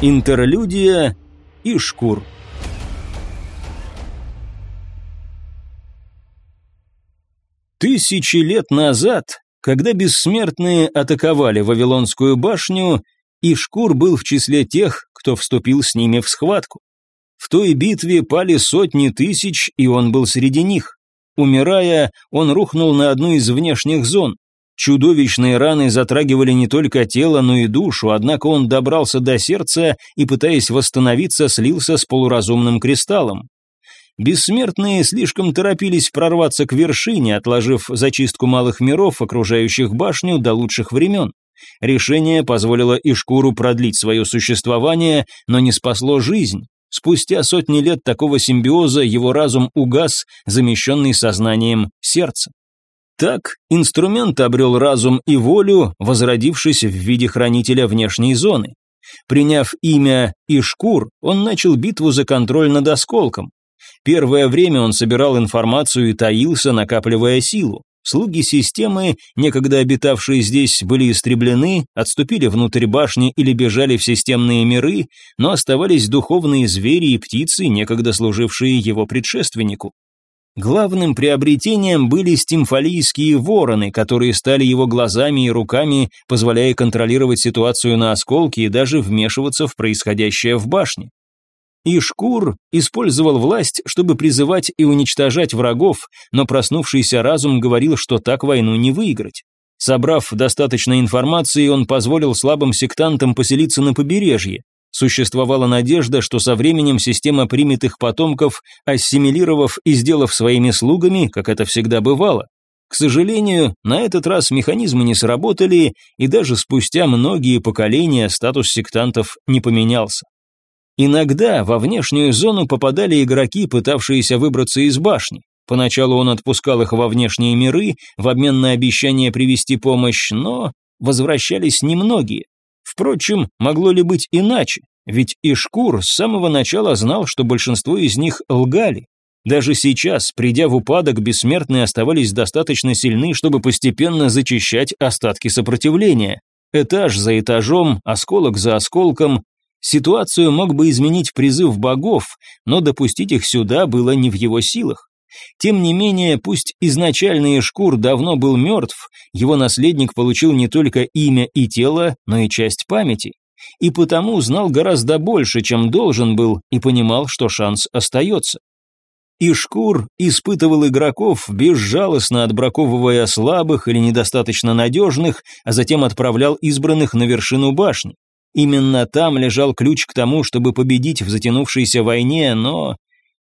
Интерлюдия и шкур. Тысячи лет назад, когда бессмертные атаковали Вавилонскую башню, Ишкур был в числе тех, кто вступил с ними в схватку. В той битве пали сотни тысяч, и он был среди них. Умирая, он рухнул на одну из внешних зон. Чудовищные раны затрагивали не только тело, но и душу, однако он добрался до сердца и, пытаясь восстановиться, слился с полуразумным кристаллом. Бессмертные слишком торопились прорваться к вершине, отложив зачистку малых миров, окружающих башню, до лучших времен. Решение позволило Ишкуру продлить свое существование, но не спасло жизнь. Спустя сотни лет такого симбиоза его разум угас, замещенный сознанием сердца. Так инструмент обрел разум и волю, возродившись в виде хранителя внешней зоны. Приняв имя Ишкур, он начал битву за контроль над осколком. Первое время он собирал информацию и таился, накапливая силу. Слуги системы, некогда обитавшие здесь, были истреблены, отступили внутрь башни или бежали в системные миры, но оставались духовные звери и птицы, некогда служившие его предшественнику. Главным приобретением были стимфалийские вороны, которые стали его глазами и руками, позволяя контролировать ситуацию на осколке и даже вмешиваться в происходящее в башне. Ишкур использовал власть, чтобы призывать и уничтожать врагов, но проснувшийся разум говорил, что так войну не выиграть. Собрав достаточно информации, он позволил слабым сектантам поселиться на побережье. Существовала надежда, что со временем система примет их потомков, ассимилировав и сделав своими слугами, как это всегда бывало. К сожалению, на этот раз механизмы не сработали, и даже спустя многие поколения статус сектантов не поменялся. Иногда во внешнюю зону попадали игроки, пытавшиеся выбраться из башни. Поначалу он отпускал их во внешние миры в обмен на обещание привести помощь, но возвращались немногие. Впрочем, могло ли быть иначе? Ведь Ишкур с самого начала знал, что большинство из них лгали. Даже сейчас, придя в упадок, бессмертные оставались достаточно сильны, чтобы постепенно зачищать остатки сопротивления. Этаж за этажом, осколок за осколком. Ситуацию мог бы изменить призыв богов, но допустить их сюда было не в его силах. Тем не менее, пусть изначальный Эшкур давно был мертв, его наследник получил не только имя и тело, но и часть памяти. И потому знал гораздо больше, чем должен был, и понимал, что шанс остается. Ишкур испытывал игроков, безжалостно отбраковывая слабых или недостаточно надежных, а затем отправлял избранных на вершину башни. Именно там лежал ключ к тому, чтобы победить в затянувшейся войне, но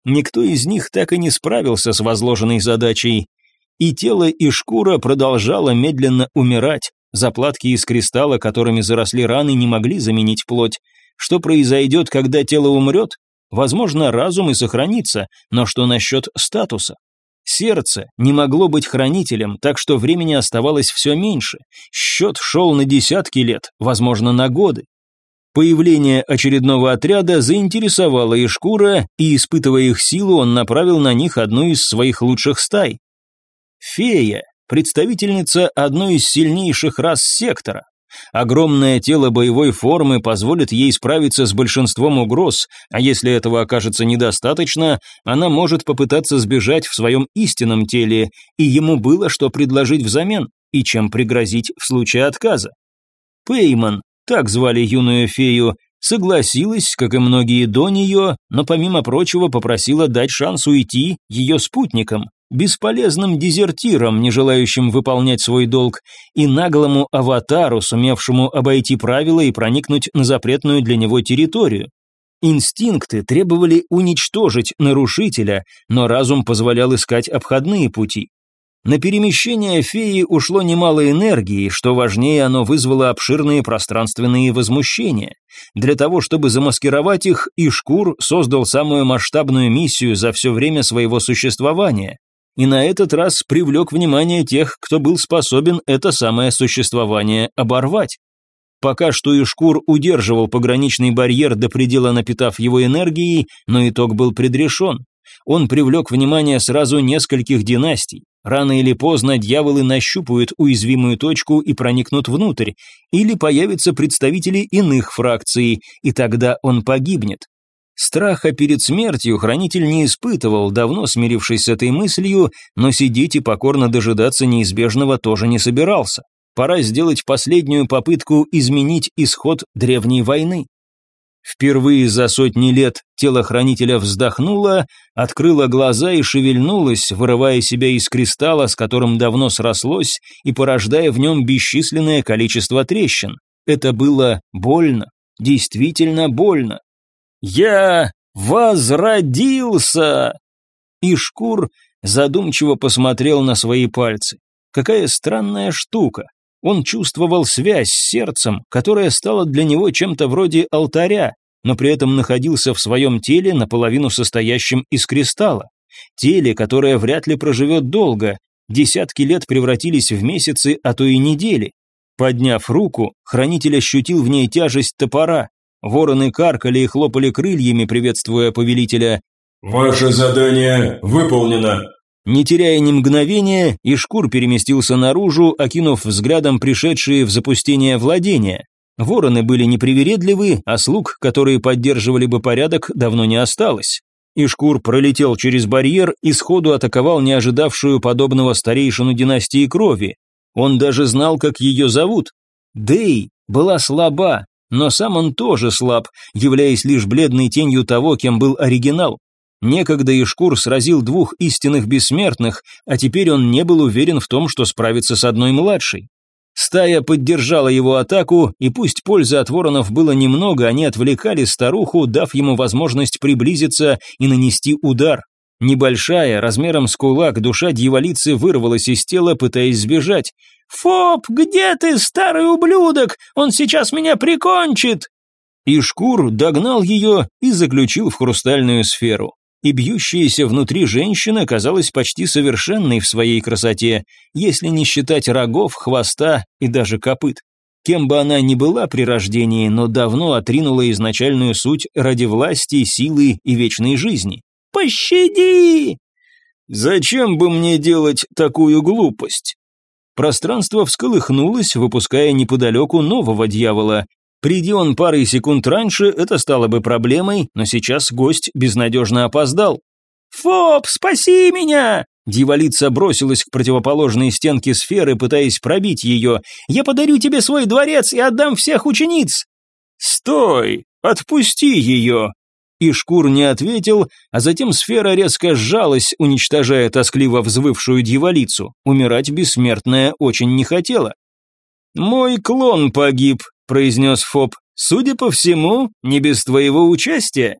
Никто из них так и не справился с возложенной задачей. И тело, и шкура продолжало медленно умирать. Заплатки из кристалла, которыми заросли раны, не могли заменить плоть. Что произойдет, когда тело умрет? Возможно, разум и сохранится, но что насчет статуса? Сердце не могло быть хранителем, так что времени оставалось все меньше. Счет шел на десятки лет, возможно, на годы. Появление очередного отряда заинтересовало Ишкура, и, испытывая их силу, он направил на них одну из своих лучших стай. Фея, представительница одной из сильнейших рас сектора. Огромное тело боевой формы позволит ей справиться с большинством угроз, а если этого окажется недостаточно, она может попытаться сбежать в своем истинном теле, и ему было что предложить взамен, и чем пригрозить в случае отказа. Пейман, так звали юную фею, согласилась, как и многие до нее, но помимо прочего попросила дать шанс уйти ее спутникам, бесполезным дезертирам, не желающим выполнять свой долг, и наглому аватару, сумевшему обойти правила и проникнуть на запретную для него территорию. Инстинкты требовали уничтожить нарушителя, но разум позволял искать обходные пути. На перемещение феи ушло немало энергии, что важнее, оно вызвало обширные пространственные возмущения. Для того, чтобы замаскировать их, Ишкур создал самую масштабную миссию за все время своего существования. И на этот раз привлек внимание тех, кто был способен это самое существование оборвать. Пока что Ишкур удерживал пограничный барьер до предела напитав его энергией, но итог был предрешен. Он привлек внимание сразу нескольких династий. Рано или поздно дьяволы нащупают уязвимую точку и проникнут внутрь, или появятся представители иных фракций, и тогда он погибнет. Страха перед смертью хранитель не испытывал, давно смирившись с этой мыслью, но сидеть и покорно дожидаться неизбежного тоже не собирался. Пора сделать последнюю попытку изменить исход древней войны. Впервые за сотни лет тело хранителя вздохнуло, открыло глаза и шевельнулось, вырывая себя из кристалла, с которым давно срослось, и порождая в нем бесчисленное количество трещин. Это было больно, действительно больно. «Я возродился!» И Шкур задумчиво посмотрел на свои пальцы. Какая странная штука. Он чувствовал связь с сердцем, которая стала для него чем-то вроде алтаря, но при этом находился в своем теле, наполовину состоящем из кристалла. Теле, которое вряд ли проживет долго, десятки лет превратились в месяцы, а то и недели. Подняв руку, хранитель ощутил в ней тяжесть топора. Вороны каркали и хлопали крыльями, приветствуя повелителя. «Ваше задание выполнено!» Не теряя ни мгновения, Ишкур переместился наружу, окинув взглядом пришедшие в запустение владения. Вороны были непривередливы, а слуг, которые поддерживали бы порядок, давно не осталось. Ишкур пролетел через барьер и сходу атаковал не ожидавшую подобного старейшину династии крови. Он даже знал, как ее зовут. Дей была слаба, но сам он тоже слаб, являясь лишь бледной тенью того, кем был оригинал. Некогда Ишкур сразил двух истинных бессмертных, а теперь он не был уверен в том, что справится с одной младшей. Стая поддержала его атаку, и пусть пользы от воронов было немного, они отвлекали старуху, дав ему возможность приблизиться и нанести удар. Небольшая, размером с кулак, душа дьяволицы вырвалась из тела, пытаясь сбежать. «Фоп, где ты, старый ублюдок? Он сейчас меня прикончит!» Ишкур догнал ее и заключил в хрустальную сферу и бьющаяся внутри женщина казалась почти совершенной в своей красоте, если не считать рогов, хвоста и даже копыт. Кем бы она ни была при рождении, но давно отринула изначальную суть ради власти, силы и вечной жизни. «Пощади!» «Зачем бы мне делать такую глупость?» Пространство всколыхнулось, выпуская неподалеку нового дьявола, Приди он парой секунд раньше, это стало бы проблемой, но сейчас гость безнадежно опоздал. «Фоп, спаси меня!» Дьяволица бросилась к противоположной стенке сферы, пытаясь пробить ее. «Я подарю тебе свой дворец и отдам всех учениц!» «Стой! Отпусти ее!» И Шкур не ответил, а затем сфера резко сжалась, уничтожая тоскливо взвывшую дьяволицу. Умирать бессмертная очень не хотела. «Мой клон погиб», – произнес Фоб. «Судя по всему, не без твоего участия».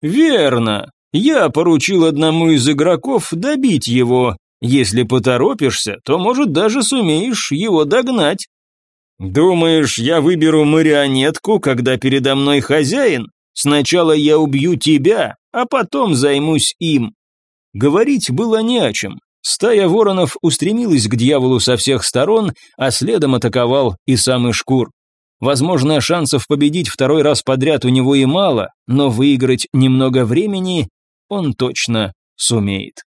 «Верно. Я поручил одному из игроков добить его. Если поторопишься, то, может, даже сумеешь его догнать». «Думаешь, я выберу марионетку, когда передо мной хозяин? Сначала я убью тебя, а потом займусь им». Говорить было не о чем. Стая воронов устремилась к дьяволу со всех сторон, а следом атаковал и самый шкур. Возможно, шансов победить второй раз подряд у него и мало, но выиграть немного времени он точно сумеет.